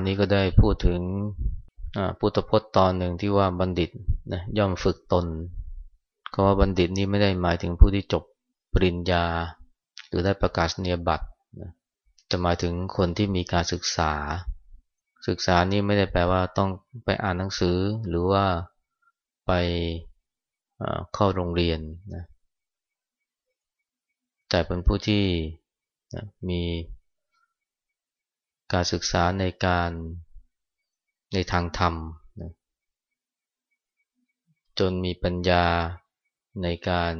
านนี้ก็ได้พูดถึงพุทธพจน์ตอนหนึ่งที่ว่าบัณฑิตนะย่อมฝึกตนคำว่าบัณฑิตนี้ไม่ได้หมายถึงผู้ที่จบปริญญา หรือได้ประกาศนียบัตรนะจะหมายถึงคนที่มีการศึกษา ศึกษานี้ไม่ได้แปลว่าต้องไปอ่านหนังสือหรือว่าไปเข้าโรงเรียนนะแต่เป็นผู้ที่มี การศึกษาในการในทางธรรมนะจนมีปัญญาในการ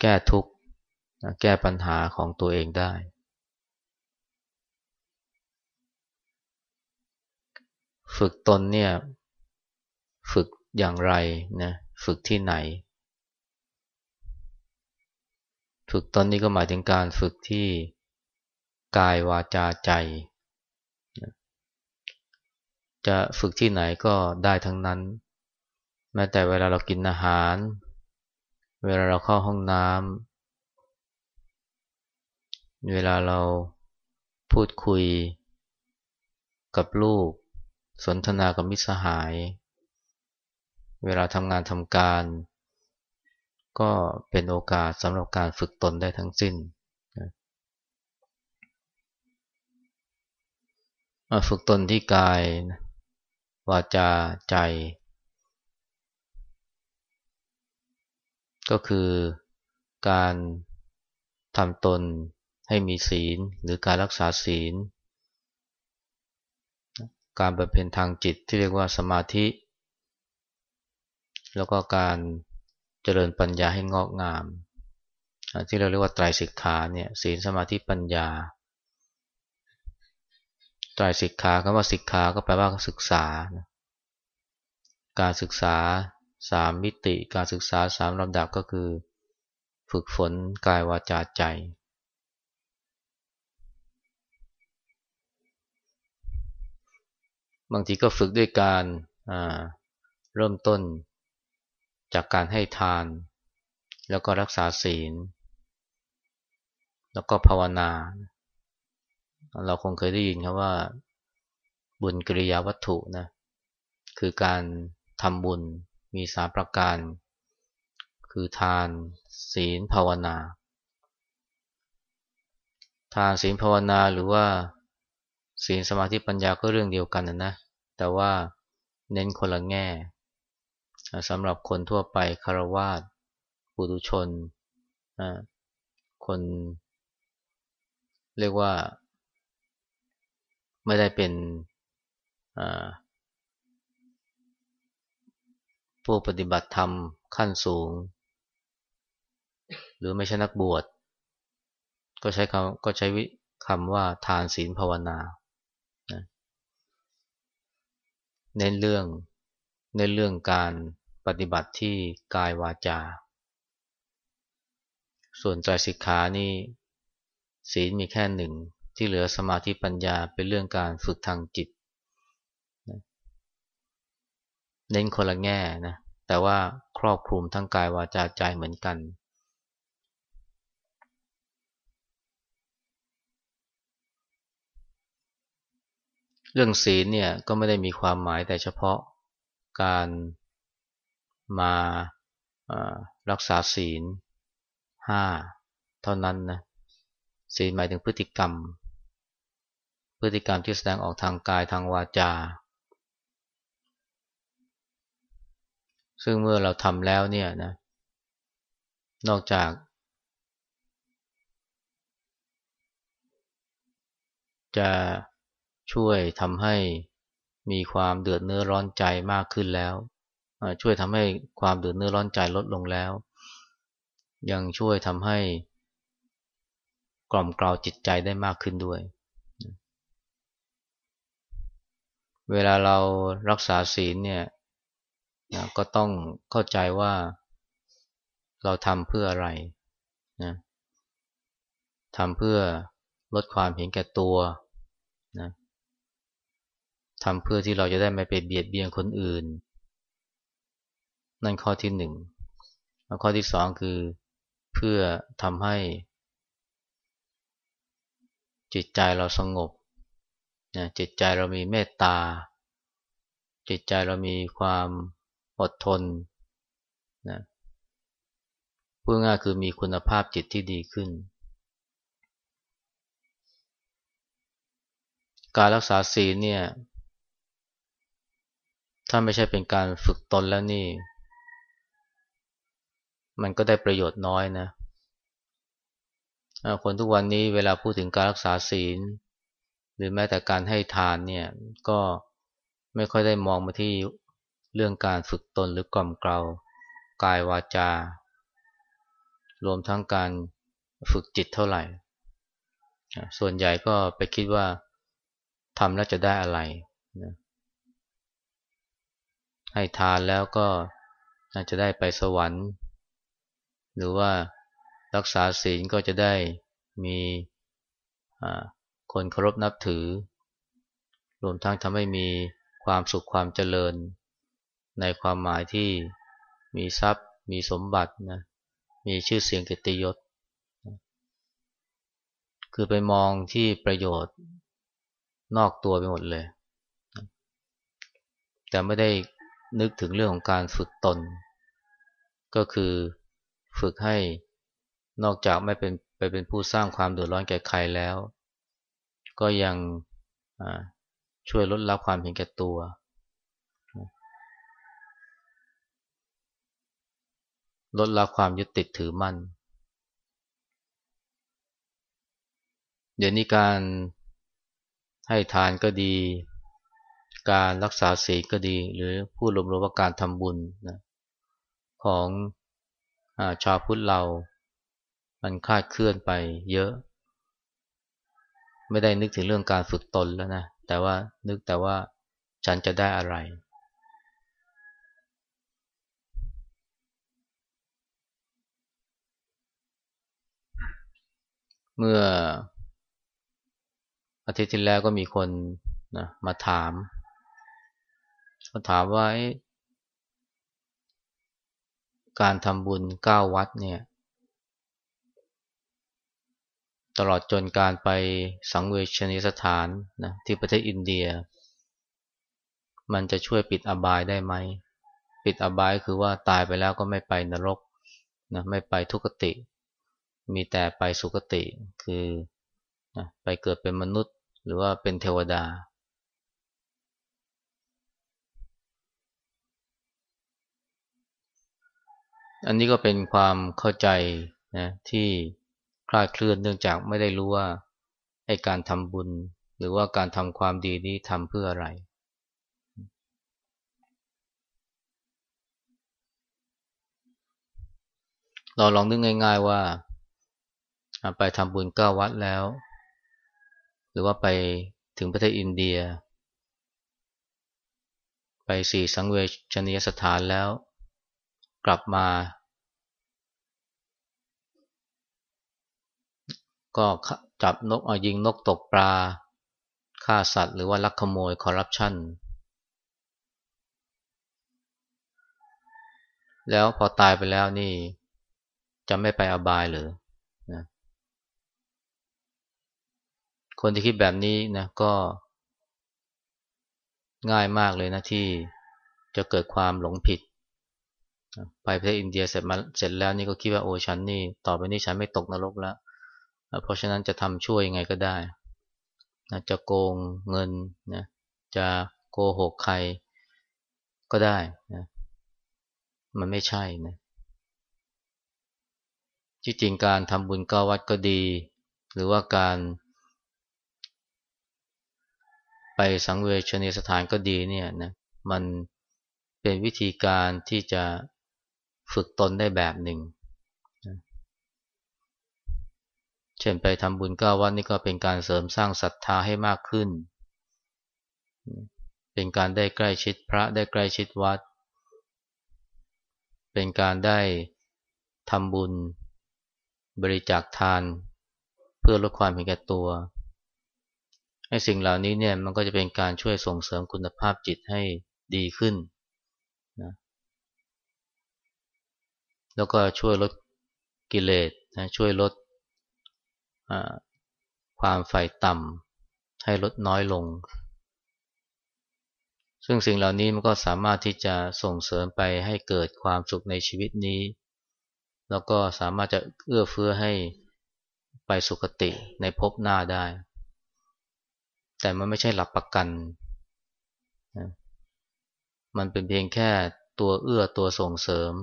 แก้ทุกข์แก้ปัญหาของตัวเองได้ ฝึกตนเนี่ย ฝึกอย่างไรนะ ฝึกที่ไหน ฝึกตอนนี้ก็หมายถึงการฝึกที่กายวาจาใจ จะฝึกที่ไหนก็ได้ทั้งนั้น แม้แต่เวลาเรากินอาหาร เวลาเราเข้าห้องน้ำเวลาเราพูดคุยกับลูก สนทนากับมิตรสหาย เวลาทำงานทำการ ก็เป็นโอกาสสำหรับการฝึกตนได้ทั้งสิ้นมาฝึกตนที่กาย วาจาใจ ก็คือการทำตนให้มีศีลหรือการรักษาศีล การบำเพ็ญทางจิตที่เรียกว่าสมาธิ แล้วก็การ เจริญปัญญาให้งอกงาม ที่เราเรียกว่าไตรสิกขาเนี่ยศีลสมาธิปัญญาไตรสิกขาคำว่าสิกขาก็แปลว่าศึกษา การศึกษาสามมิติ การศึกษาสามลำดับก็คือ ฝึกฝนกายวาจาใจ บางทีก็ฝึกด้วยการเริ่มต้น จากการให้ทาน แล้วก็รักษาศีล แล้วก็ภาวนา เราคงเคยได้ยินคำว่า บุญกิริยาวัตถุนะคือการทำบุญมีสามประการ คือทาน ศีลภาวนา ทานศีลภาวนาหรือว่าศีลสมาธิปัญญาก็เรื่องเดียวกันนะนะแต่ว่าเน้นคนละแง่ สำหรับคนทั่วไปคารวาสปุถุชน คน เรียกว่า ไม่ได้เป็นผู้ปฏิบัติธรรมขั้นสูง หรือไม่ใช่นักบวช ก็ใช้คำก็ใช้วิคำว่าทานศีลภาวนาเน้นเรื่องเน้นเรื่องการ ปฏิบัติที่กายวาจา ส่วนใจสิกขานี่ศีลมีแค่หนึ่งที่เหลือสมาธิปัญญาเป็นเรื่องการฝึกทางจิต เน้นคนละแง่นะ แต่ว่าครอบคลุมทั้งกายวาจาใจเหมือนกัน เรื่องศีลเนี่ยก็ไม่ได้มีความหมายแต่เฉพาะการ มารักษาศีลห้าเท่านั้นนะศีลหมายถึงพฤติกรรม พฤติกรรมที่แสดงออกทางกายทางวาจา ซึ่งเมื่อเราทำแล้วเนี่ยนะนอกจาก จะช่วยทำให้มีความเดือดเนื้อร้อนใจมากขึ้นแล้ว ช่วยทำให้ความเดือดเนื้อร้อนใจลดลงแล้ว ยังช่วยทำให้กล่อมกล่าวจิตใจได้มากขึ้นด้วย เวลาเรารักษาศีลเนี่ยนะก็ต้องเข้าใจว่าเราทำเพื่ออะไรนะทำเพื่อลดความเห็นแก่ตัวนะทำเพื่อที่เราจะได้ไม่ไปเบียดเบียนคนอื่น นั่นข้อที่หนึ่งแล้วข้อที่สองคือเพื่อทำให้จิตใจเราสงบนะจิตใจเรามีเมตตา จิตใจเรามีความอดทนนะพูดง่ายคือมีคุณภาพจิตที่ดีขึ้น การรักษาศีลเนี่ย ถ้าไม่ใช่เป็นการฝึกตนแล้วนี่ มันก็ได้ประโยชน์น้อยนะคนทุกวันนี้เวลาพูดถึงการรักษาศีล หรือแม้แต่การให้ทานเนี่ย ก็ไม่ค่อยได้มองมาที่เรื่องการฝึกตนหรือกล่อมเกลากายวาจา รวมทั้งการฝึกจิตเท่าไหร่ ส่วนใหญ่ก็ไปคิดว่าทำแล้วจะได้อะไรนะให้ทานแล้วก็อาจะได้ไปสวรรค์ หรือว่ารักษาศีลก็จะได้มีคนเคารพนับถือ รวมทั้งทำให้มีความสุขความเจริญ ในความหมายที่มีทรัพย์ มีสมบัตินะมีชื่อเสียงเกียรติยศ คือไปมองที่ประโยชน์นอกตัวไปหมดเลย แต่ไม่ได้นึกถึงเรื่องของการฝึกตน ก็คือ ฝึกให้นอกจากไม่เป็นไปเป็นผู้สร้างความเดือดร้อนแก่ใครแล้ว ก็ยังช่วยลดละความเห็นแก่ตัว ลดละความยึดติดถือมั่น เดี๋ยวนี้การให้ทานก็ดี การรักษาศีลก็ดี หรือพูดรวมๆว่าการทำบุญนะของ ชาวพุทธเรา มันคาดเคลื่อนไปเยอะ ไม่ได้นึกถึงเรื่องการฝึกตนแล้วนะ แต่ว่านึกแต่ว่าฉันจะได้อะไร เมื่ออาทิตย์ที่แล้วก็มีคนนะมาถามมาถามว่า การทำบุญเก้าวัดเนี่ย ตลอดจนการไปสังเวชนิสถานนะที่ประเทศอินเดีย มันจะช่วยปิดอบายได้ไหม ปิดอบายคือว่าตายไปแล้วก็ไม่ไปนรกนะไม่ไปทุกติ มีแต่ไปสุคติคือนะไปเกิดเป็นมนุษย์หรือว่าเป็นเทวดา อันนี้ก็เป็นความเข้าใจนะที่คลาดเคลื่อนเนื่องจากไม่ได้รู้ว่าไอการทำบุญ หรือว่าการทำความดีนี้ทำเพื่ออะไร เราลองนึกง่าย ๆว่าไปทำบุญเก้าวัดแล้ว หรือว่าไปถึงประเทศอินเดีย ไปสี่สังเวชนียสถานแล้ว กลับมา ก็จับนกเอายิงนกตกปลาฆ่าสัตว์หรือว่าลักขโมยคอร์รัปชันแล้วพอตายไปแล้วนี่จะไม่ไปอบายหรือคนที่คิดแบบนี้นะก็ง่ายมากเลยนะที่จะเกิดความหลงผิด ไปประเทศอินเดียเสร็จมาเสร็จแล้วนี่ก็คิดว่าโอ้ฉันนี่ต่อไปนี้ฉันไม่ตกนรกแล้ว เพราะฉะนั้นจะทำช่วยยังไงก็ได้นะจะโกงเงินนะจะโกหกใครก็ได้นะมันไม่ใช่นะที่จริงการทำบุญก้าวัดก็ดี หรือว่าการ ไปสังเวชนีสถานก็ดีเนี่ยนะมันเป็นวิธีการที่จะ ฝึกตนได้แบบหนึ่ง เช่นไปทำบุญก้าวัดนี่ก็เป็นการเสริมสร้างศรัทธาให้มากขึ้น เป็นการได้ใกล้ชิดพระได้ใกล้ชิดวัด เป็นการได้ทำบุญบริจาคทาน เพื่อลดความเห็นแก่ตัวไอ้สิ่งเหล่านี้เนี่ยมันก็จะเป็นการช่วยส่งเสริมคุณภาพจิตให้ดีขึ้นนะ แล้วก็ช่วยลดกิเลสนะช่วยลดความใฝ่ต่ำให้ลดน้อยลง ซึ่งสิ่งเหล่านี้มันก็สามารถที่จะส่งเสริมไปให้เกิดความสุขในชีวิตนี้ แล้วก็สามารถจะเอื้อเฟื้อให้ไปสุคติในภพหน้าได้ แต่มันไม่ใช่หลับประกัน มันเป็นเพียงแค่ตัวเอื้อตัวส่งเสริม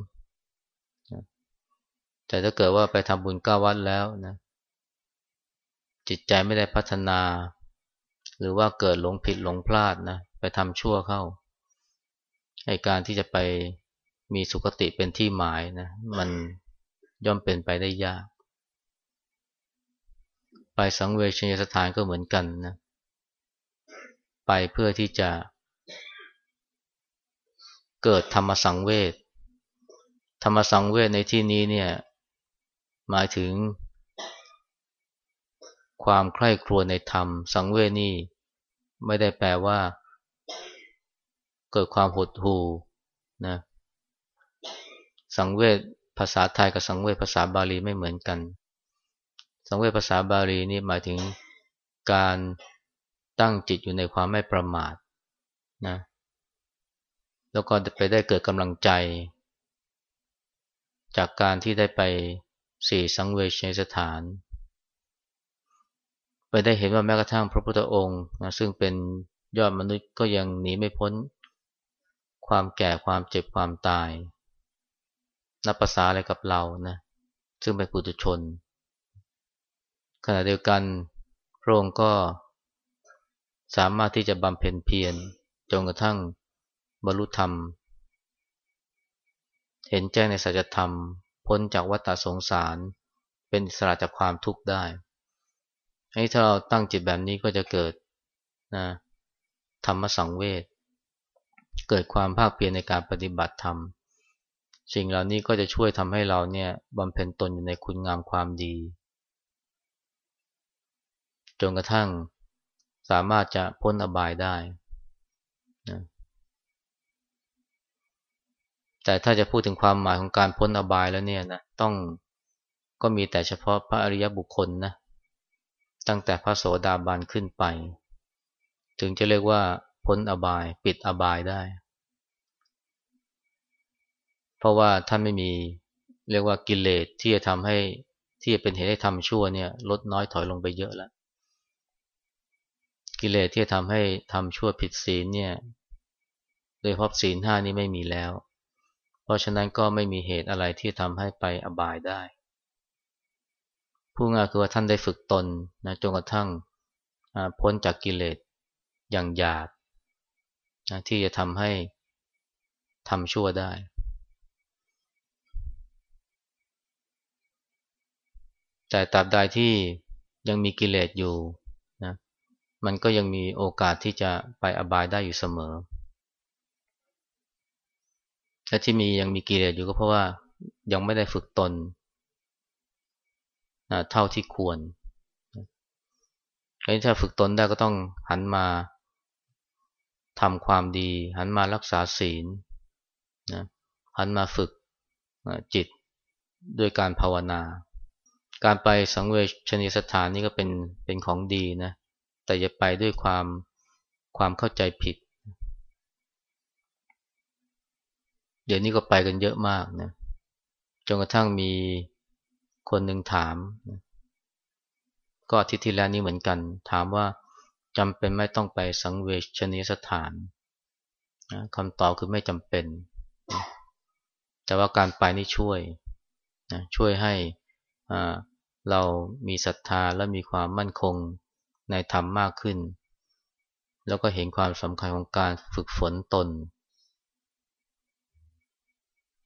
แต่ถ้าเกิดว่าไปทำบุญก้าวัดแล้วนะ จิตใจไม่ได้พัฒนา หรือว่าเกิดหลงผิดหลงพลาดนะ ไปทำชั่วเข้าให้การที่จะไปมีสุคติเป็นที่หมายนะ มันย่อมเป็นไปได้ยาก ไปสังเวชนียสถานก็เหมือนกันนะ ไปเพื่อที่จะ เกิดธรรมสังเวชธรรมสังเวชในที่นี้เนี่ย หมายถึง ความใคร่ครวญในธรรม สังเวชนี่ไม่ได้แปลว่า เกิดความหดหู่นะสังเวชภาษาไทยกับสังเวชภาษาบาลีไม่เหมือนกัน สังเวชภาษาบาลีนี่หมายถึงการตั้งจิตอยู่ในความไม่ประมาทนะแล้วก็ไปได้เกิดกำลังใจ จากการที่ได้ไป สี่สังเวชในสถาน ไปได้เห็นว่าแม้กระทั่งพระพุทธองค์นะซึ่งเป็นยอดมนุษย์ก็ยังหนีไม่พ้น ความแก่ความเจ็บความตาย นับภาษาอะไรกับเรานะซึ่งเป็นปุถุชน ขณะเดียวกันพระองค์ก็สามารถที่จะบำเพ็ญเพียรจนกระทั่งบรรลุธรรม เห็นแจ้งในสัจธรรม พ้นจากวัฏสงสาร เป็นอิสระจากความทุกข์ได้ให้ถ้าเราตั้งจิตแบบนี้ก็จะเกิดนะธรรมสังเวชเกิดความภาคเพียรในการปฏิบัติธรรม สิ่งเหล่านี้ก็จะช่วยทำให้เราเนี่ยบำเพ็ญตนอยู่ในคุณงามความดี จนกระทั่งสามารถจะพ้นอบายได้นะ แต่ถ้าจะพูดถึงความหมายของการพ้นอบายแล้วเนี่ยนะต้องก็มีแต่เฉพาะพระอริยบุคคลนะตั้งแต่พระโสดาบันขึ้นไป ถึงจะเรียกว่าพ้นอบายปิดอบายได้ เพราะว่าท่านไม่มีเรียกว่ากิเลสที่จะทำให้ที่จะเป็นเหตุให้ทำชั่วเนี่ยลดน้อยถอยลงไปเยอะแล้ว กิเลสที่จะทำให้ทำชั่วผิดศีลเนี่ยโดยเพราะศีลห้านี้ไม่มีแล้ว เพราะฉะนั้นก็ไม่มีเหตุอะไรที่ทำให้ไปอบายได้ ผู้งาคือว่าท่านได้ฝึกตนนะจนกระทั่งพ้นจากกิเลสอย่างหยาบนะที่จะทำให้ทำชั่วได้ แต่ตราบใดที่ยังมีกิเลสอยู่นะมันก็ยังมีโอกาสที่จะไปอบายได้อยู่เสมอ และที่มียังมีกิเลสอยู่ก็เพราะว่ายังไม่ได้ฝึกตนนะเท่าที่ควรถ้าฝึกตนได้ก็ต้องหันมาทำความดี หันมารักษาศีลนะหันมาฝึกจิตด้วยการภาวนา การไปสังเวชนีสถานนี่ก็เป็นเป็นของดีนะแต่อย่าไปด้วยความความเข้าใจผิด เดี๋ยวนี้ก็ไปกันเยอะมากนะจนกระทั่งมีคนหนึ่งถาม ก็อาทิตย์ที่แล้วนี้เหมือนกัน ถามว่าจำเป็นไม่ต้องไปสังเวชนียสถานคำตอบคือไม่จำเป็น แต่ว่าการไปนี่ช่วยนะช่วยให้เรามีศรัทธาและมีความมั่นคงในธรรมมากขึ้น แล้วก็เห็นความสำคัญของการฝึกฝนตน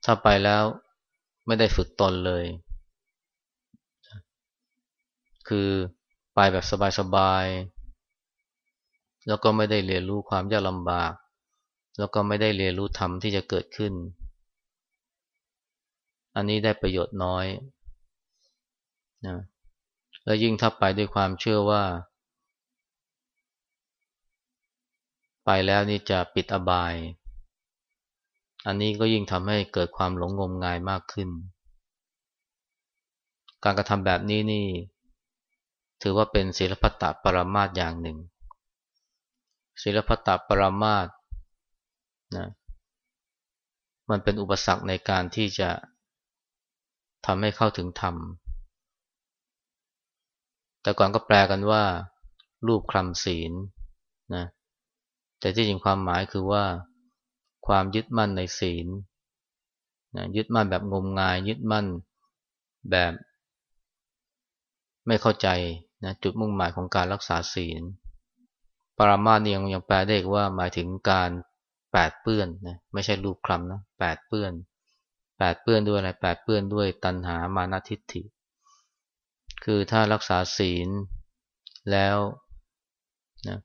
ถ้าไปแล้วไม่ได้ฝึกตนเลย คือไปแบบสบายๆ แล้วก็ไม่ได้เรียนรู้ความยากลำบาก แล้วก็ไม่ได้เรียนรู้ธรรมที่จะเกิดขึ้น อันนี้ได้ประโยชน์น้อยนะแล้วยิ่งถ้าไปด้วยความเชื่อว่า ไปแล้วนี่จะปิดอบาย อันนี้ก็ยิ่งทำให้เกิดความหลงงมงายมากขึ้น การกระทำแบบนี้นี่ ถือว่าเป็นศิลปตะปรมาตอย่างหนึ่ง ศิลปตะปรมาตนะมันเป็นอุปสรรคในการที่จะทำให้เข้าถึงธรรม แต่ก่อนก็แปลกันว่า รูปคลำศีลนะ แต่ที่จริงความหมายคือว่า ความยึดมั่นในศีลนะยึดมั่นแบบงมงาย ยึดมั่นแบบ ไม่เข้าใจนะจุดมุ่งหมายของการรักษาศีล ปรามาสนี่ยังยังแปลได้ว่าหมายถึงการแปดเปื้อนนะไม่ใช่รูปคลำนะแปดเปื้อนแปดเปื้อนด้วยอะไรแปดเปื้อนด้วยตัณหามานาทิฏฐิ คือถ้ารักษาศีลแล้วนะ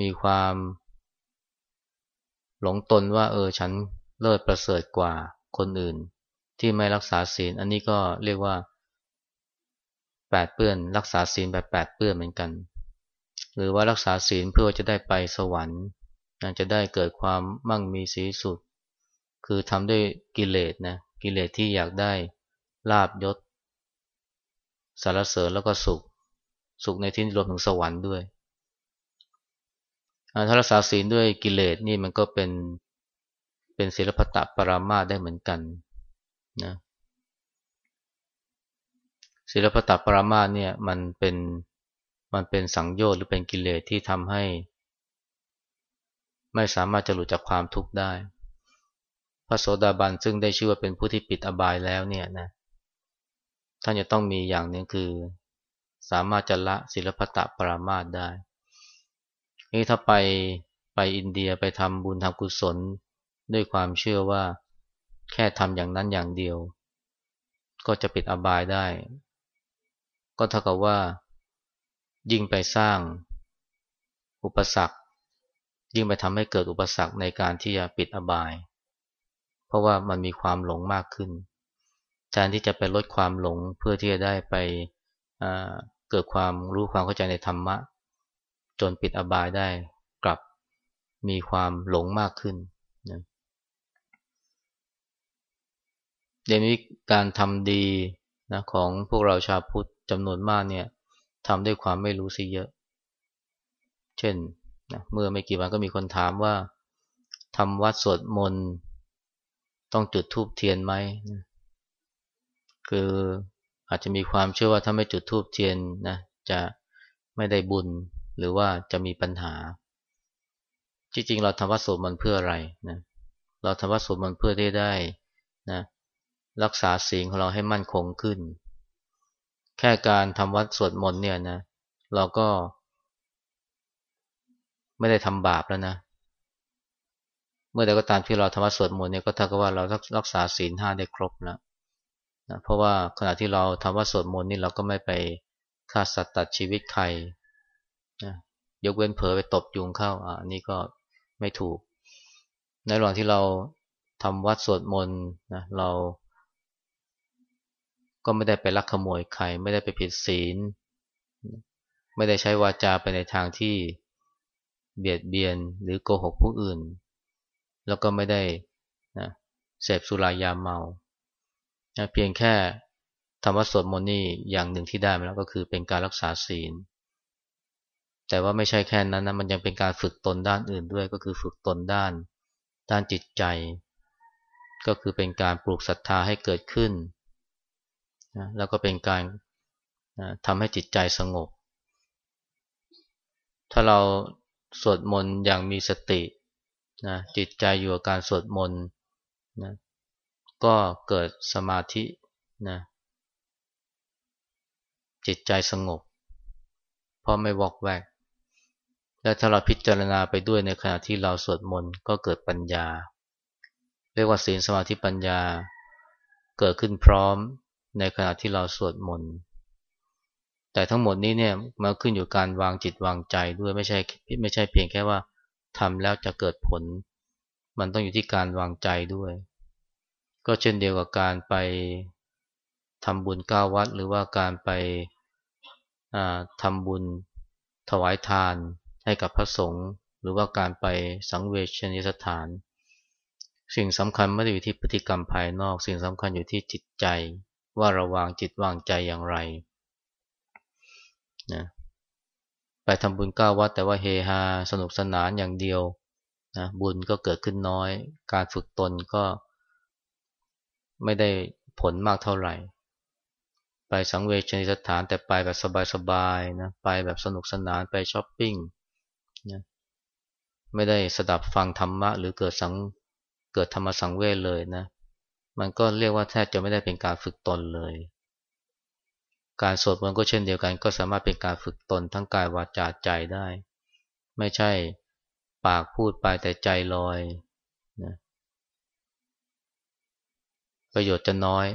มีความ หลงตนว่า เออฉันเลิศประเสริฐกว่าคนอื่น ที่ไม่รักษาศีล อันนี้ก็เรียกว่าแปดเปื้อน รักษาศีลแบบแปดเปื้อนเหมือนกัน หรือว่ารักษาศีลเพื่อจะได้ไปสวรรค์จะได้เกิดความมั่งมีสีสุด คือทำด้วยกิเลสนะกิเลสที่อยากได้ลาบยศสารเสริญแล้วก็สุข สุขในที่รวมถึงสวรรค์ด้วย ถ้ารักษาศีลด้วยกิเลสนี่มันก็เป็นเป็นศิลปตะปรามาได้เหมือนกันนะศิลปตปรามาเนี่ยมันเป็นมันเป็นสังโยชน์หรือเป็นกิเลสที่ทำให้ ไม่สามารถจะหลุดจากความทุกข์ได้ พระโสดาบันซึ่งได้ชื่อว่าเป็นผู้ที่ปิดอบายแล้วเนี่ยนะท่านจะต้องมีอย่างหนึ่งคือ สามารถจะละศิลปตะปรามาได้ นี่ถ้าไปไปอินเดียไปทำบุญทำกุศล ด้วยความเชื่อว่าแค่ทำอย่างนั้นอย่างเดียว ก็จะปิดอบายได้ ก็เท่ากับว่า ยิ่งไปสร้างอุปสรรค ยิ่งไปทำให้เกิดอุปสรรคในการที่จะปิดอบาย เพราะว่ามันมีความหลงมากขึ้นแทนที่จะไปลดความหลงเพื่อที่จะได้ไปเกิดความรู้ความเข้าใจในธรรมะ จนปิดอบายได้กลับมีความหลงมากขึ้นนะเดี๋ยวนี้การทำดีนะของพวกเราชาวพุทธจำนวนมากเนี่ยทำด้วยความไม่รู้สิเยอะ เช่นนะเมื่อไม่กี่วันก็มีคนถามว่าทำวัดสวดมนต์ต้องจุดธูปเทียนไหมนะคืออาจจะมีความเชื่อว่าถ้าไม่จุดธูปเทียนนะจะไม่ได้บุญ หรือว่าจะมีปัญหา จริงๆ เราทำวัดสวดมนต์เพื่ออะไรนะเราทำวัดสวดมนต์เพื่อที่ได้นะรักษาศีลของเราให้มั่นคงขึ้น แค่การทำวัดสวดมนต์เนี่ยนะเราก็ ไม่ได้ทำบาปแล้วนะเมื่อใดก็ตามที่เราทำวัดสวดมนต์เนี่ยก็เท่ากับว่าเรารักษาศีลห้าได้ครบแล้วนะเพราะว่าขณะที่เราทำวัดสวดมนต์นี่เราก็ไม่ไปฆ่าสัตว์ตัดชีวิตใคร ยกเว้นเผลอไปตบยุงเข้าอ่านี่ก็ไม่ถูก ในระหว่างที่เราทำวัดสวดมนต์นะเรา ก็ไม่ได้ไปลักขโมยใครไม่ได้ไปผิดศีล ไม่ได้ใช้วาจาไปในทางที่เบียดเบียนหรือโกหกผู้อื่น แล้วก็ไม่ได้นะเสพสุรายาเมานะเพียงแค่ธรรมะสวดมนต์นี่อย่างหนึ่งที่ได้มาแล้วก็คือเป็นการรักษาศีล แต่ว่าไม่ใช่แค่นั้นนะมันยังเป็นการฝึกตนด้านอื่นด้วย ก็คือฝึกตนด้าน ด้านจิตใจ ก็คือเป็นการปลูกศรัทธาให้เกิดขึ้นนะแล้วก็เป็นการนะทำให้จิตใจสงบ ถ้าเราสวดมนต์อย่างมีสตินะจิตใจอยู่กับการสวดมนต์นะก็เกิดสมาธินะจิตใจสงบ เพราะไม่วอกแวก และถ้าเราพิจารณาไปด้วยในขณะที่เราสวดมนต์ก็เกิดปัญญา เรียกว่าศีลสมาธิปัญญา เกิดขึ้นพร้อมในขณะที่เราสวดมนต์แต่ทั้งหมดนี้เนี่ยมาขึ้นอยู่การวางจิตวางใจด้วยไม่ใช่ไม่ใช่เพียงแค่ว่าทำแล้วจะเกิดผล มันต้องอยู่ที่การวางใจด้วย ก็เช่นเดียวกับการไปทำบุญก้าวัด หรือว่าการไปทำบุญถวายทาน ให้กับพระสงฆ์หรือว่าการไปสังเวชนิสถาน สิ่งสำคัญไม่ได้อยู่ที่พฤติกรรมภายนอก สิ่งสำคัญอยู่ที่จิตใจ ว่าเราวางจิตวางใจอย่างไรนะไปทำบุญก้าวัดแต่ว่าเฮฮาสนุกสนานอย่างเดียวนะบุญก็เกิดขึ้นน้อย การฝึกตนก็ไม่ได้ผลมากเท่าไหร่ ไปสังเวชนิสถานแต่ไปแบบสบายๆนะไปแบบสนุกสนานไปช้อปปิ้ง นะไม่ได้สดับฟังธรรมะ หรือเกิดสังเกิดธรรมสังเวชเลยนะ มันก็เรียกว่าแทบจะไม่ได้เป็นการฝึกตนเลย การสวดมนต์ก็เช่นเดียวกัน ก็สามารถเป็นการฝึกตนทั้งกายวาจาใจได้ ไม่ใช่ปากพูดไปแต่ใจลอยนะประโยชน์จะน้อย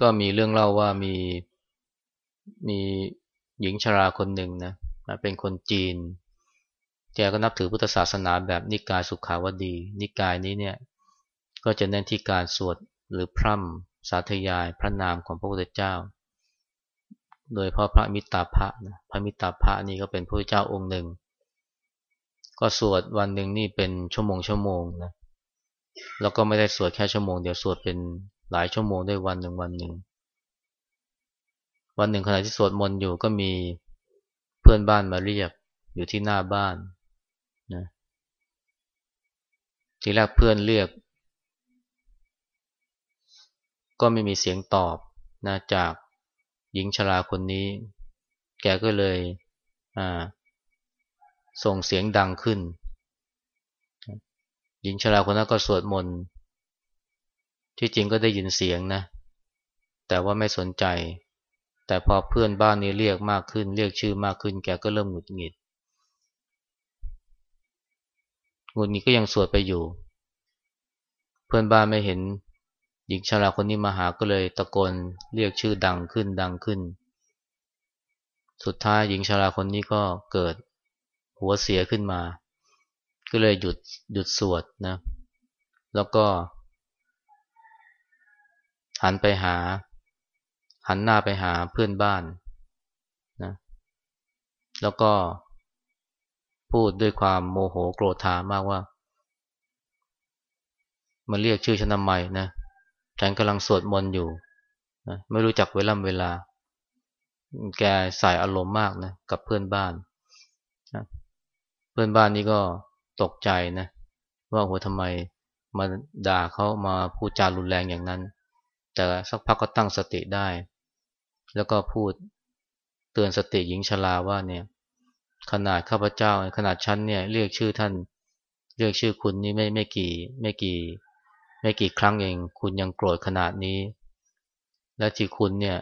ก็มีเรื่องเล่าว่ามีมีหญิงชราคนหนึ่งนะเเป็นคนจีน แกก็นับถือพุทธศาสนาแบบนิกายสุขาวดี นิกายนี้เนี่ยก็จะเน้นที่การสวดหรือพร่ำสาธยายพระนามของพระพุทธเจ้า โดยพราะพระมิตรภะนะพระมิตรภะนี่ก็เป็นพระพุทธเจ้าองค์หนึ่ง ก็สวดวันหนึ่งนี่เป็นชั่วโมงชั่วโมงนะแล้วก็ไม่ได้สวดแค่ชั่วโมงเดียวสวดเป็นหลายชั่วโมงด้วยวันหนึ่งวันหนึ่งวันหนึ่งขณะที่สวดมนต์อยู่ก็มี พื่อนบ้านมาเรียกอยู่ที่หน้าบ้านนะทีแรกเพื่อนเรียก ก็ไม่มีเสียงตอบนะจากหญิงชราคนนี้ แกก็เลยส่งเสียงดังขึ้น หญิงชราคนนั้นก็สวดมนต์ที่จริงก็ได้ยินเสียงนะ แต่ว่าไม่สนใจ แต่พอเพื่อนบ้านนี้เรียกมากขึ้น เรียกชื่อมากขึ้น แกก็เริ่มหงุดหงิดหงุดหงิดก็ยังสวดไปอยู่ เพื่อนบ้านไม่เห็นหญิงชราคนนี้มาหาก็เลยตะโกนเรียกชื่อดังขึ้นดังขึ้น สุดท้ายหญิงชราคนนี้ก็เกิดหัวเสียขึ้นมา ก็เลยหยุดหยุดสวดนะ แล้วก็หันไปหา หันหน้าไปหาเพื่อนบ้านนะแล้วก็พูดด้วยความโมโหโกรธามากว่ามาเรียกชื่อฉันทำไมนะฉันกำลังสวดมนต์อยู่นะไม่รู้จักเวลาเวลา แกใส่อารมณ์มากนะกับเพื่อนบ้านนะเพื่อนบ้านนี่ก็ตกใจนะว่าโหทำไมมาด่าเขามาพูดจารุนแรงอย่างนั้น แต่สักพักก็ตั้งสติได้ แล้วก็พูดเตือนสติหญิงชราว่าเนี่ย ขนาดข้าพเจ้าขนาดฉันเนี่ยเรียกชื่อท่าน เรียกชื่อคุณนี่ไม่ไม่กี่ไม่กี่ ไม่กี่ครั้งเอง คุณยังโกรธขนาดนี้ และที่คุณเนี่ย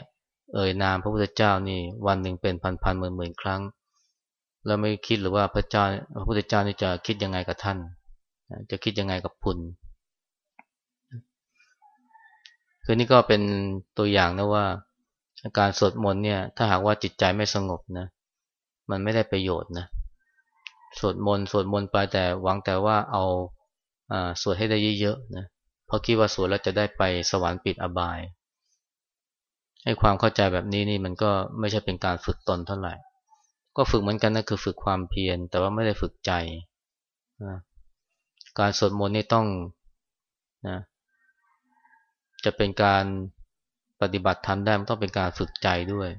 เอ่ยนามพระพุทธเจ้านี่วันหนึ่งเป็นพันพันหมื่นหมื่นครั้ง แล้วไม่คิดหรือว่าพระเจ้าพระพุทธเจ้านี่จะคิดยังไงกับท่าน จะคิดยังไงกับคุณคือนี่ก็เป็นตัวอย่างนะว่า การสวดมนต์เนี่ยถ้าหากว่าจิตใจไม่สงบนะ มันไม่ได้ประโยชน์นะสวดมนต์สวดมนต์ไปแต่หวังแต่ว่าเอาอ่าสวดให้ได้เยอะๆนะเพราะคิดว่าสวดแล้วจะได้ไปสวรรค์ปิดอบายให้ความเข้าใจแบบนี้นี่มันก็ไม่ใช่เป็นการฝึกตนเท่าไหร่ ก็ฝึกเหมือนกันนะคือฝึกความเพียรแต่ว่าไม่ได้ฝึกใจนะการสวดมนต์นี่ต้องนะจะเป็นการ ปฏิบัติธรรมได้มันต้องเป็นการฝึกใจด้วย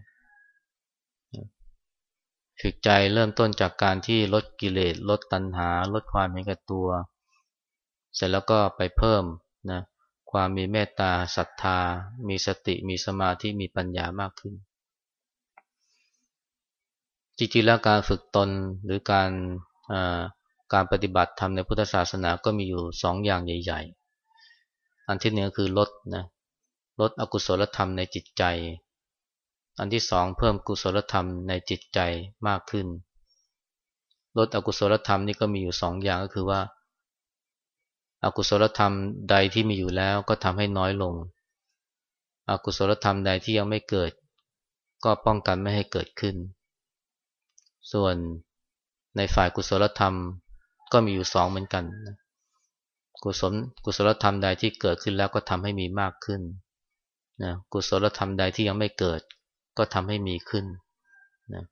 ฝึกใจเริ่มต้นจากการที่ลดกิเลสลดตัณหา ลดความเห็นแก่ตัว เสร็จแล้วก็ไปเพิ่มนะความมีเมตตาศรัทธา มีสติมีสมาธิมีปัญญามากขึ้น จริงๆแล้วการฝึกตนหรือการการปฏิบัติธรรมในพุทธศาสนาก็มีอยู่สองอย่างใหญ่ ๆ อันที่หนึ่งคือลดนะ ลดอกุศลธรรมในจิตใจ อันที่สองเพิ่มกุศลธรรมในจิตใจมากขึ้น ลดอกุศลธรรมนี่ก็มีอยู่สองอย่างก็คือว่าอากุศลธรรมใดที่มีอยู่แล้วก็ทำให้น้อยลง อกุศลธรรมใดที่ยังไม่เกิด ก็ป้องกันไม่ให้เกิดขึ้น ส่วนในฝ่ายกุศลธรรมก็มีอยู่สองเหมือนกัน กุศลกุศลธรรมใดที่เกิดขึ้นแล้วก็ทำให้มีมากขึ้น นะกุศลธรรมใดที่ยังไม่เกิด ก็ทำให้มีขึ้นนะ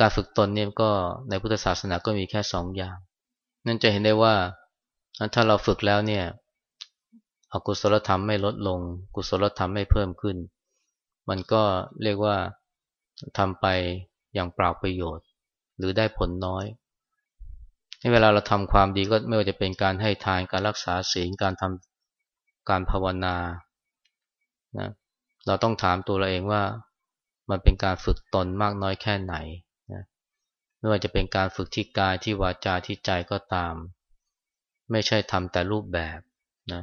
การฝึกตนเนี่ยก็ในพุทธศาสนาก็มีแค่สองอย่าง นั่นจะเห็นได้ว่าถ้าเราฝึกแล้วเนี่ยอกุศลธรรมไม่ลดลง กุศลธรรมไม่เพิ่มขึ้น มันก็เรียกว่าทำไปอย่างเปล่าประโยชน์ หรือได้ผลน้อยเวลาเราทำความดีก็ไม่ว่าจะเป็นการให้ทานการรักษาศีลการทำการภาวนา นะเราต้องถามตัวเราเองว่ามันเป็นการฝึกตนมากน้อยแค่ไหนนะไม่ว่าจะเป็นการฝึกที่กายที่วาจาที่ใจก็ตาม ไม่ใช่ทำแต่รูปแบบนะ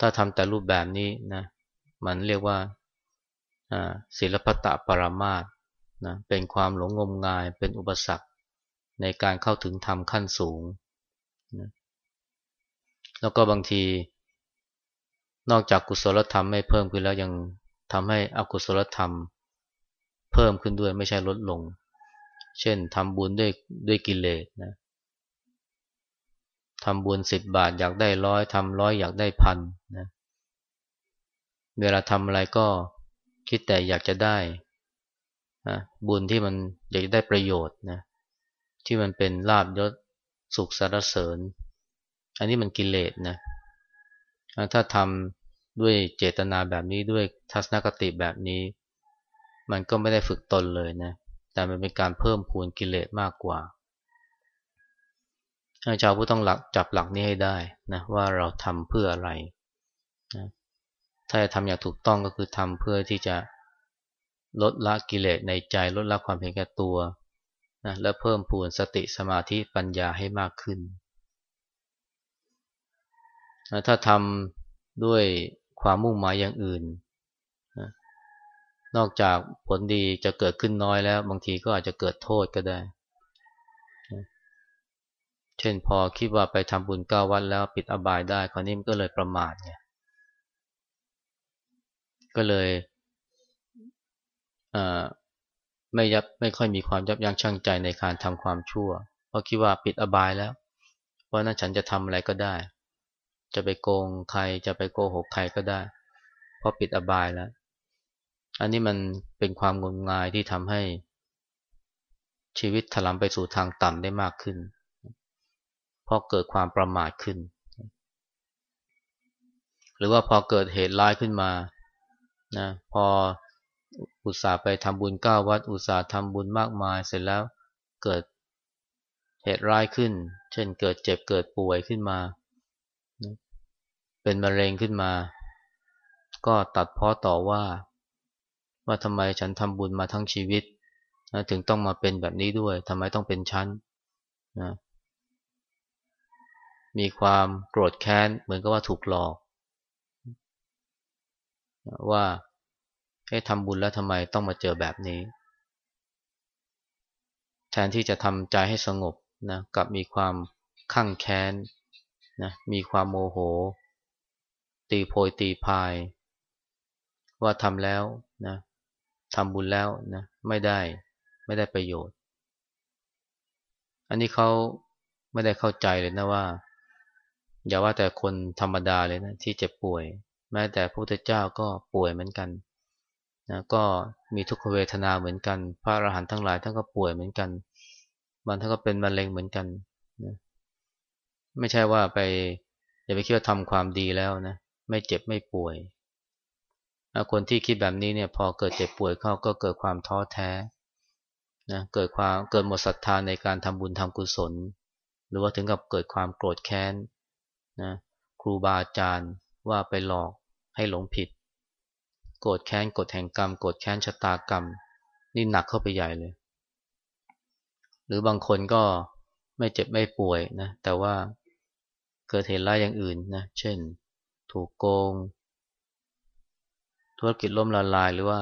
ถ้าทำแต่รูปแบบนี้นะมันเรียกว่าศิลปตะปรามาสนะเป็นความหลงงมงายเป็นอุปสรรคในการเข้าถึงธรรมขั้นสูงนะแล้วก็บางที นอกจากกุศลธรรมไม่เพิ่มขึ้นแล้วยังทำให้อกุศลธรรม เพิ่มขึ้นด้วยไม่ใช่ลดลง เช่นทำบุญด้วยด้วยกิเลสนะทำบุญสิบบาทอยากได้ร้อยทำร้อยอยากได้พันนะเวลาทำอะไรก็คิดแต่อยากจะได้นะบุญที่มันอยากจะได้ประโยชน์นะที่มันเป็นลาบยศสุขสารเสริญ อันนี้มันกิเลสนะ ถ้าทำด้วยเจตนาแบบนี้ด้วยทัศนคติแบบนี้ มันก็ไม่ได้ฝึกตนเลยนะแต่มันเป็นการเพิ่มพูนกิเลสมากกว่าชาวผู้ต้องหลักจับหลักนี้ให้ได้นะว่าเราทำเพื่ออะไรนะถ้าจะทำอย่างถูกต้องก็คือทำเพื่อที่จะลดละกิเลสในใจลดละความเห็นแก่ตัวนะและเพิ่มพูนสติสมาธิปัญญาให้มากขึ้น ถ้าทำด้วยความมุ่งหมายอย่างอื่น นอกจากผลดีจะเกิดขึ้นน้อยแล้ว บางทีก็อาจจะเกิดโทษก็ได้ เช่นพอคิดว่าไปทำบุญเก้าวัดแล้วปิดอบายได้คราวนี้มันก็เลยประมาทไงก็เลยไม่ยับไม่ค่อยมีความยับยั้งชั่งใจในการทำความชั่ว เพราะคิดว่าปิดอบายแล้ว เพราะนั้นฉันจะทำอะไรก็ได้ จะไปโกงใครจะไปโกหกใครก็ได้ เพราะปิดอบายแล้ว อันนี้มันเป็นความงมงายที่ทำให้ชีวิตถลำไปสู่ทางต่ำได้มากขึ้น เพราะเกิดความประมาทขึ้น หรือว่าพอเกิดเหตุร้ายขึ้นมานะพออุตส่าห์ไปทำบุญเก้าวัด อุตส่าห์ทำบุญมากมายเสร็จแล้วเกิดเหตุร้ายขึ้น เช่นเกิดเจ็บเกิดป่วยขึ้นมา เป็นมะเร็งขึ้นมา ก็ตัดพ้อต่อว่า ว่าทำไมฉันทำบุญมาทั้งชีวิตนะถึงต้องมาเป็นแบบนี้ด้วยทำไมต้องเป็นชั้นนะมีความโกรธแค้นเหมือนกับว่าถูกหลอก ว่าให้ทำบุญแล้วทำไมต้องมาเจอแบบนี้ แทนที่จะทำใจให้สงบนะกับมีความขั่งแค้นนะมีความโมโห ตีโพยตีพาย ว่าทำแล้วนะทำบุญแล้วนะไม่ได้ไม่ได้ประโยชน์ อันนี้เขาไม่ได้เข้าใจเลยนะว่า อย่าว่าแต่คนธรรมดาเลยนะที่เจ็บป่วย แม้แต่พระพุทธเจ้าก็ป่วยเหมือนกันนะก็มีทุกขเวทนาเหมือนกัน พระอรหันต์ทั้งหลายท่านก็ป่วยเหมือนกันบางท่านก็เป็นมะเร็งเหมือนกันนะไม่ใช่ว่าไปอย่าไปคิดว่าทำความดีแล้วนะ ไม่เจ็บไม่ป่วย คนที่คิดแบบนี้เนี่ยพอเกิดเจ็บป่วยเข้าก็เกิดความท้อแท้นะเกิดความเกิดหมดศรัทธาในการทำบุญทำกุศล หรือว่าถึงกับเกิดความโกรธแค้นนะครูบาอาจารย์ว่าไปหลอกให้หลงผิด โกรธแค้นกดแห่งกรรมโกรธแค้นชะตากรรม นี่หนักเข้าไปใหญ่เลย หรือบางคนก็ไม่เจ็บไม่ป่วยนะแต่ว่าเกิดเหตุร้ายอย่างอื่นนะเช่น ถูกโกง ธุรกิจล่มละลายหรือว่า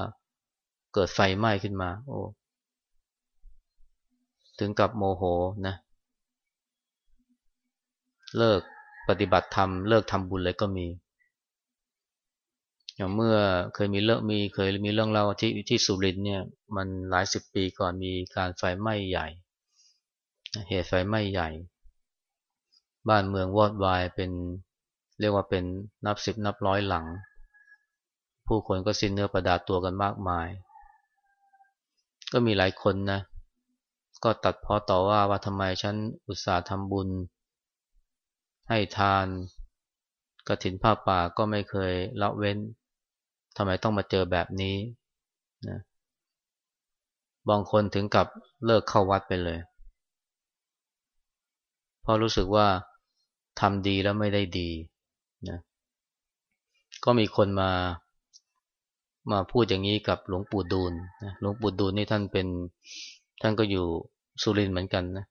เกิดไฟไหม้ขึ้นมา โอ้ถึงกับโมโหนะ เลิกปฏิบัติธรรม เลิกทำบุญเลยก็มี อย่างเมื่อเคยมีเรื่องมีเคยมีเรื่องเล่าที่ที่สุรินเนี่ย มันหลายสิบปีก่อนมีการไฟไหม้ใหญ่ เหตุไฟไหม้ใหญ่ บ้านเมืองวอดวายเป็น เรียกว่าเป็นนับสิบนับร้อยหลัง ผู้คนก็สิ้นเนื้อประดาตัวกันมากมาย ก็มีหลายคนนะ ก็ตัดพ้อต่อว่าว่าทำไมฉันอุตส่าห์ทำบุญ ให้ทานกระถินผ้าป่าก็ไม่เคยละเว้นทำไมต้องมาเจอแบบนี้นะบางคนถึงกับเลิกเข้าวัดไปเลยเพราะรู้สึกว่าทำดีแล้วไม่ได้ดี นะก็มีคนมามาพูดอย่างนี้กับหลวงปู่ดูลนะหลวงปู่ดูลนี่ท่านเป็นท่านก็อยู่สุรินทร์เหมือนกันนะ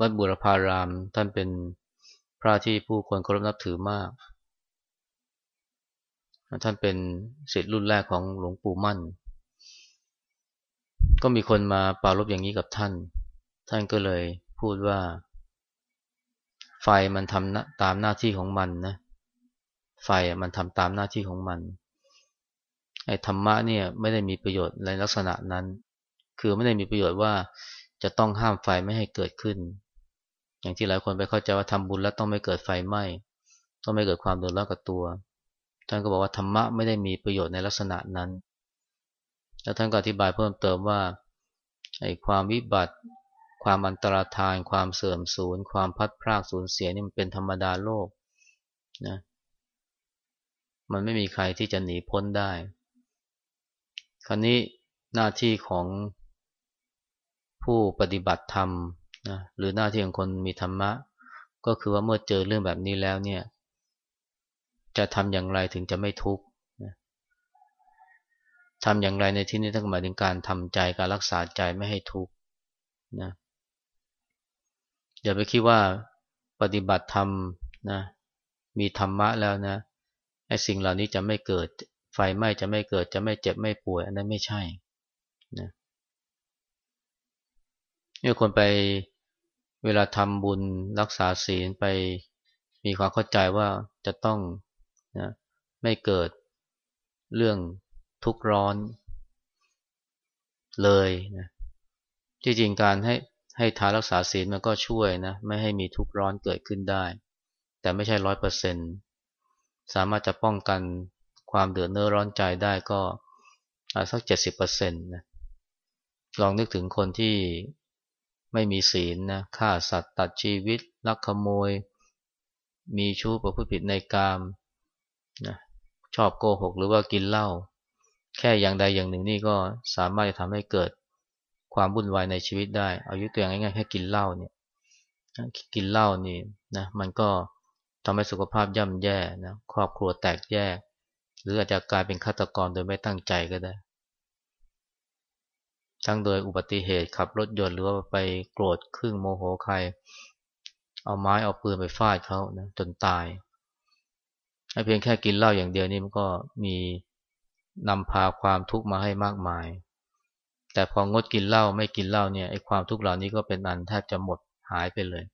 วัดบุรพารามท่านเป็นพระที่ผู้คนเคารพนับถือมาก ท่านเป็นศิษย์รุ่นแรกของหลวงปู่มั่น ก็มีคนมาปรารบอย่างนี้กับท่าน ท่านก็เลยพูดว่า ไฟมันทำตามหน้าที่ของมันนะไฟมันทำตามหน้าที่ของมันไอ้ธรรมะเนี่ยไม่ได้มีประโยชน์ในลักษณะนั้น คือไม่ได้มีประโยชน์ว่าจะต้องห้ามไฟไม่ให้เกิดขึ้น อย่างที่หลายคนไปเข้าใจว่าทำบุญแล้วต้องไม่เกิดไฟไหม้ต้องไม่เกิดความเดือดร้อนกับตัว ท่านก็บอกว่าธรรมะไม่ได้มีประโยชน์ในลักษณะนั้น แล้วท่านก็อธิบายเพิ่มเติมว่าไอ้ความวิบัติ ความอันตรธาน ความเสื่อมสูญ ความพัดพรากสูญเสียนี่มันเป็นธรรมดาโลกนะมันไม่มีใครที่จะหนีพ้นได้ คราวนี้หน้าที่ของผู้ปฏิบัติธรรมนะหรือหน้าที่ของคนมีธรรมะ ก็คือว่าเมื่อเจอเรื่องแบบนี้แล้วเนี่ย จะทำอย่างไรถึงจะไม่ทุกข์ทำอย่างไรในที่นี้ต้องหมายถึงการทำใจการรักษาใจไม่ให้ทุกข์นะ อย่าไปคิดว่าปฏิบัติธรรมนะมีธรรมะแล้วนะไอ้สิ่งเหล่านี้จะไม่เกิด ไฟไหม้จะไม่เกิดจะไม่เจ็บไม่ป่วย อันนั้นไม่ใช่นะเนี่ยคนไปเวลาทำบุญรักษาศีลไปมีความเข้าใจว่าจะต้องนะไม่เกิดเรื่องทุกข์ร้อนเลยนะจริงการให้ ให้ทานรักษาศีลมันก็ช่วยนะไม่ให้มีทุกข์ร้อนเกิดขึ้นได้ แต่ไม่ใช่ร้อยเปอร์เซ็นต์สามารถจะป้องกันความเดือดเนื้อร้อนใจได้ก็สักเจ็ดสิบเปอร์เซ็นต์นะลองนึกถึงคนที่ไม่มีศีลนะฆ่าสัตว์ตัดชีวิต ลักขโมย มีชู้ประพฤติผิดในกามนะชอบโกหกหรือว่ากินเหล้าแค่อย่างใดอย่างหนึ่งนี่ก็สามารถจะทำให้เกิด ความวุ่นวายในชีวิตได้ เอายุตัวอย่างง่ายๆแค่กินเหล้าเนี่ยกินเหล้านี่นะมันก็ทำให้สุขภาพย่ำแย่นะครอบครัวแตกแยก หรืออาจจะกลายเป็นฆาตกรโดยไม่ตั้งใจก็ได้ทั้งโดยอุบัติเหตุขับรถยนต์หรือว่าไปโกรธครึ่งโมโหใคร เอาไม้เอาปืนไปฟาดเขานะจนตายเพียงแค่กินเหล้าอย่างเดียวนี่มันก็มีนำพาความทุกข์มาให้มากมาย แต่พองดกินเหล้าไม่กินเหล้าเนี่ยไอ้ความทุกข์เหล่านี้ก็เป็นอันแทบจะหมดหายไปเลย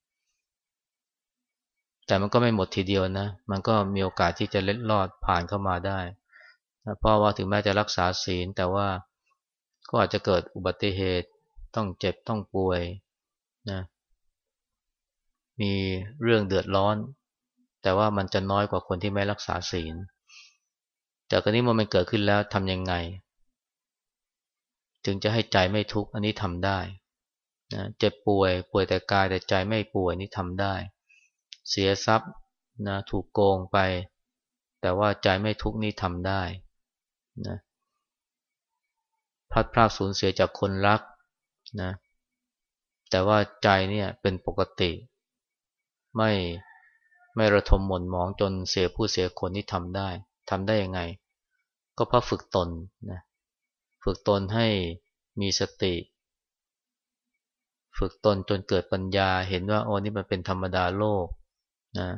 แต่มันก็ไม่หมดทีเดียวนะ มันก็มีโอกาสที่จะเล็ดลอดผ่านเข้ามาได้เพราะว่าถึงแม้จะรักษาศีลแต่ว่าก็อาจจะเกิดอุบัติเหตุต้องเจ็บต้องป่วยนะมีเรื่องเดือดร้อน แต่ว่ามันจะน้อยกว่าคนที่ไม่รักษาศีล จากนี้มันเกิดขึ้นแล้วทำยังไง ถึงจะให้ใจไม่ทุกข์อันนี้ทำได้นะเจ็บป่วยป่วยแต่กายแต่ใจไม่ป่วยนี่ทำได้ เสียทรัพย์นะถูกโกงไป แต่ว่าใจไม่ทุกข์นี่ทำได้นะพัดพลาดสูญเสียจากคนรักนะแต่ว่าใจเนี่ยเป็นปกติ ไม่ไม่ระทมหม่นหมองจนเสียผู้เสียคนที่ทำได้ทำได้ยังไง ก็เพราะฝึกตนนะ ฝึกตนให้มีสติ ฝึกตนจนเกิดปัญญาเห็นว่าโอ้นี่มันเป็นธรรมดาโลกนะ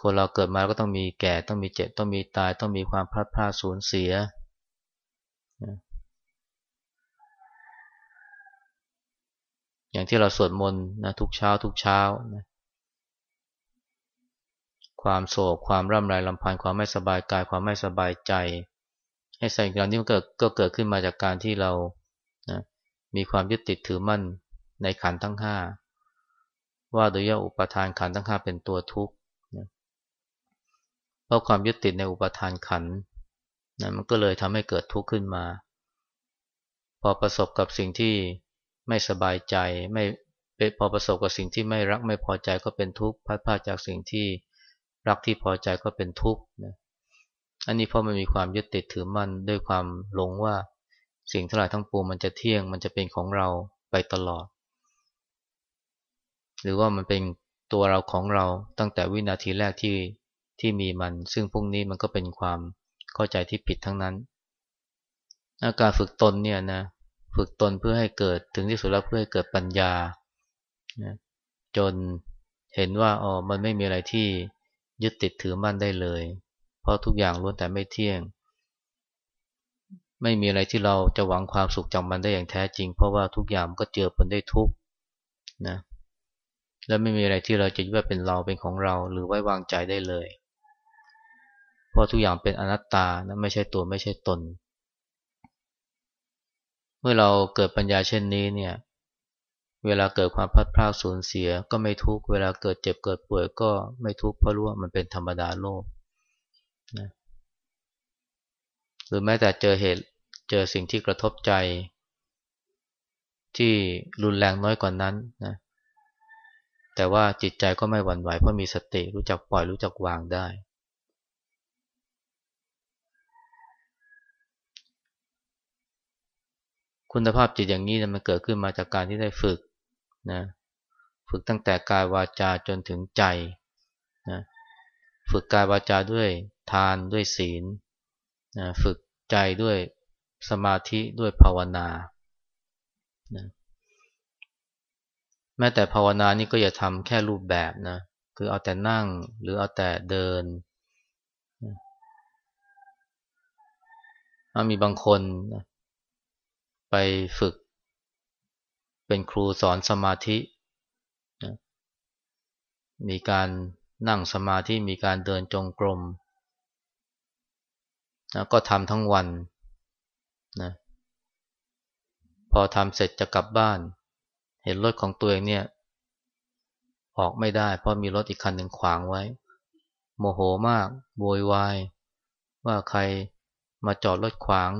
คนเราเกิดมาก็ต้องมีแก่ต้องมีเจ็บต้องมีตายต้องมีความพลาดพลาดสูญเสียนะอย่างที่เราสวดมนต์นะทุกเช้าทุกเช้านะความโศกความร่ำไรลำพันธ์ความไม่สบายกายความไม่สบายใจ ให้ใส่กานี้มันเกิดก็เกิดขึ้นมาจากการที่เรานะมีความยึดติดถือมั่นในขันทั้งห้าว่าโดยย่ออุปทานขันทั้งห้าเป็นตัวทุกข์นะเพราะความยึดติดในอุปทานขันนะมันก็เลยทำให้เกิดทุกข์ขึ้นมา พอประสบกับสิ่งที่ไม่สบายใจไม่พอประสบกับสิ่งที่ไม่รักไม่พอใจก็เป็นทุกข์พัดพาจากสิ่งที่รักที่พอใจก็เป็นทุกข์นะ อันนี้เพราะมันมีความยึดติดถือมั่นด้วยความหลงว่าสิ่งทั้งหลายทั้งปวงมันจะเที่ยงมันจะเป็นของเราไปตลอด หรือว่ามันเป็นตัวเราของเราตั้งแต่วินาทีแรกที่ที่มีมัน ซึ่งพวกนี้มันก็เป็นความเข้าใจที่ผิดทั้งนั้นอาการฝึกตนเนี่ยนะฝึกตนเพื่อให้เกิดถึงที่สุดแล้วเพื่อให้เกิดปัญญานะจนเห็นว่าอ๋อมันไม่มีอะไรที่ยึดติดถือมั่นได้เลย ราะทุกอย่างล้วนแต่ไม่เที่ยง ไม่มีอะไรที่เราจะหวังความสุขจากมันได้อย่างแท้จริง เพราะว่าทุกอย่างก็เจือปนได้ทุกนะและไม่มีอะไรที่เราจะยึดว่าเป็นเราเป็นของเรา หรือไว้วางใจได้เลย เพราะทุกอย่างเป็นอนัตตานะไม่ใช่ตัวไม่ใช่ตน เมื่อเราเกิดปัญญาเช่นนี้เนี่ยเวลาเกิดความพัดพลาดสูญเสียก็ไม่ทุกเวลาเกิดเจ็บเกิดป่วยก็ไม่ทุกเพราะรู้ว่ามันเป็นธรรมดาโลก นะหรือแม้แต่เจอเหตุเจอสิ่งที่กระทบใจ ที่รุนแรงน้อยกว่านั้นนะแต่ว่าจิตใจก็ไม่หวั่นไหวเพราะมีสติรู้จักปล่อยรู้จักวางได้ คุณภาพจิตอย่างนี้นะมันเกิดขึ้นมาจากการที่ได้ฝึกนะฝึกตั้งแต่กายวาจาจนถึงใจนะฝึกกายวาจาด้วย ทานด้วยศีลนะฝึกใจด้วยสมาธิด้วยภาวนานะแม้แต่ภาวนานี่ก็อย่าทำแค่รูปแบบนะคือเอาแต่นั่งหรือเอาแต่เดินมีบางคนไปฝึก เป็นครูสอนสมาธิมีการนั่งสมาธิมีการเดินจงกรม นะก็ทำทั้งวันนะพอทำเสร็จจะกลับบ้าน เห็นรถของตัวเองเนี่ย ออกไม่ได้ เพราะมีรถอีกคันหนึ่งขวางไว้ โมโหมากโวยวายว่าใครมาจอดรถขวาง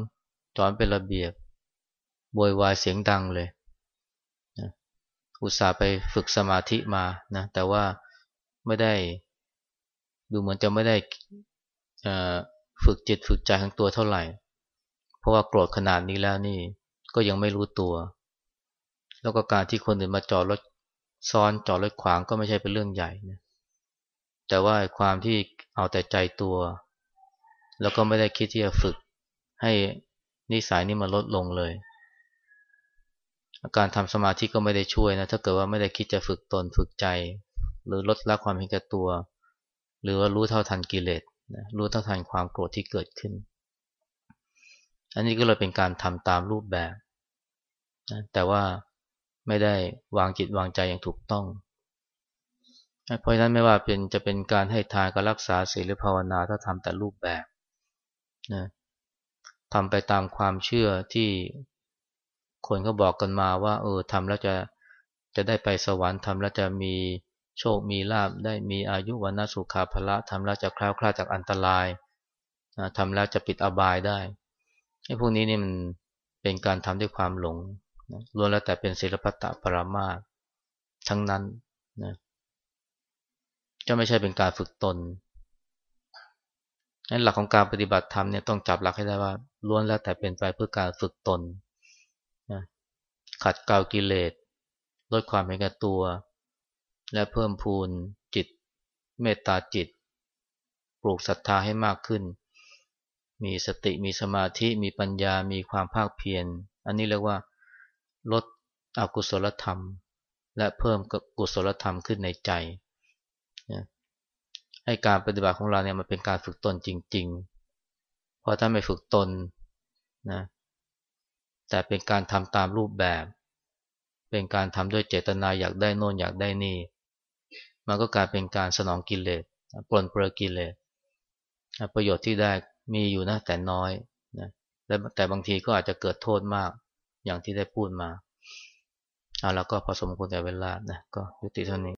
จอดเป็นระเบียบโวยวายเสียงดังเลยอุตส่าห์ไปฝึกสมาธิมานะแต่ว่าไม่ได้ ดูเหมือนจะไม่ได้ ฝึกจิตฝึกใจของตัวเท่าไหร่ เพราะว่าโกรธขนาดนี้แล้วนี่ก็ยังไม่รู้ตัว แล้วก็การที่คนอื่นมาจอดรถซ้อนจอดรถขวางก็ไม่ใช่เป็นเรื่องใหญ่นะแต่ว่าความที่เอาแต่ใจตัว แล้วก็ไม่ได้คิดที่จะฝึกให้นิสัยนี้มาลดลงเลย การทำสมาธิก็ไม่ได้ช่วยนะถ้าเกิดว่าไม่ได้คิดจะฝึกตนฝึกใจ หรือลดละความเห็นแก่ตัว หรือว่ารู้เท่าทันกิเลส นะรู้เท่าทันความโกรธที่เกิดขึ้น อันนี้ก็เลยเป็นการทำตามรูปแบบนะแต่ว่าไม่ได้วางจิตวางใจอย่างถูกต้อง เพราะฉะนั้นไม่ว่าเป็นจะเป็นการให้ทานการรักษาศีลหรือภาวนาถ้าทำแต่รูปแบบนะทำไปตามความเชื่อที่คนก็บอกกันมาว่า เออทำแล้วจะจะได้ไปสวรรค์ทำแล้วจะมี โชคมีลาบได้มีอายุวันนสุขาภละทำแล้วจะคล้าวคลาดจากอันตรายทำแล้วจะปิดอบายได้ไอ้พวกนี้นี่มันเป็นการทำด้วยความหลงล้วนแล้วแต่เป็นศิลปะตะปรามาสทั้งนั้นนะจะไม่ใช่เป็นการฝึกตนนั้นหลักของการปฏิบัติธรรมเนี่ยต้องจับหลักให้ได้ว่าล้วนแล้วแต่เป็นไปเพื่อการฝึกตนขัดเกลากิเลสลดความเห็นแก่ตัว และเพิ่มพูนจิต เมตตาจิต ปลูกศรัทธาให้มากขึ้น มีสติมีสมาธิมีปัญญามีความภาคเพียรอันนี้เรียกว่าลดอกุศลธรรม และเพิ่มกุศลธรรมขึ้นในใจให้การปฏิบัติของเราเนี่ยมันเป็นการฝึกตนจริง ๆ เพราะถ้าไม่ฝึกตนนะแต่เป็นการทำตามรูปแบบ เป็นการทำด้วยเจตนาอยากได้โน่นอยากได้นี่ มันก็กลายเป็นการสนองกิเลสปลนเปลือกิเลสประโยชน์ที่ได้มีอยู่นะแต่น้อยนะแต่บางทีก็อาจจะเกิดโทษมากอย่างที่ได้พูดมาเอาแล้วก็พอสมควรแต่เวลานะก็ยุติเท่านี้